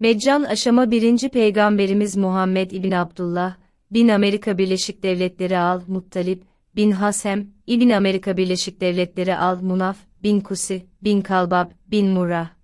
Meccan aşama 1. Peygamberimiz Muhammed İbn Abdullah, bin Amerika Birleşik Devletleri al Muttalip, bin Hasem, İbn Amerika Birleşik Devletleri al Munaf, bin Kusi, bin Kalbab, bin Murrah.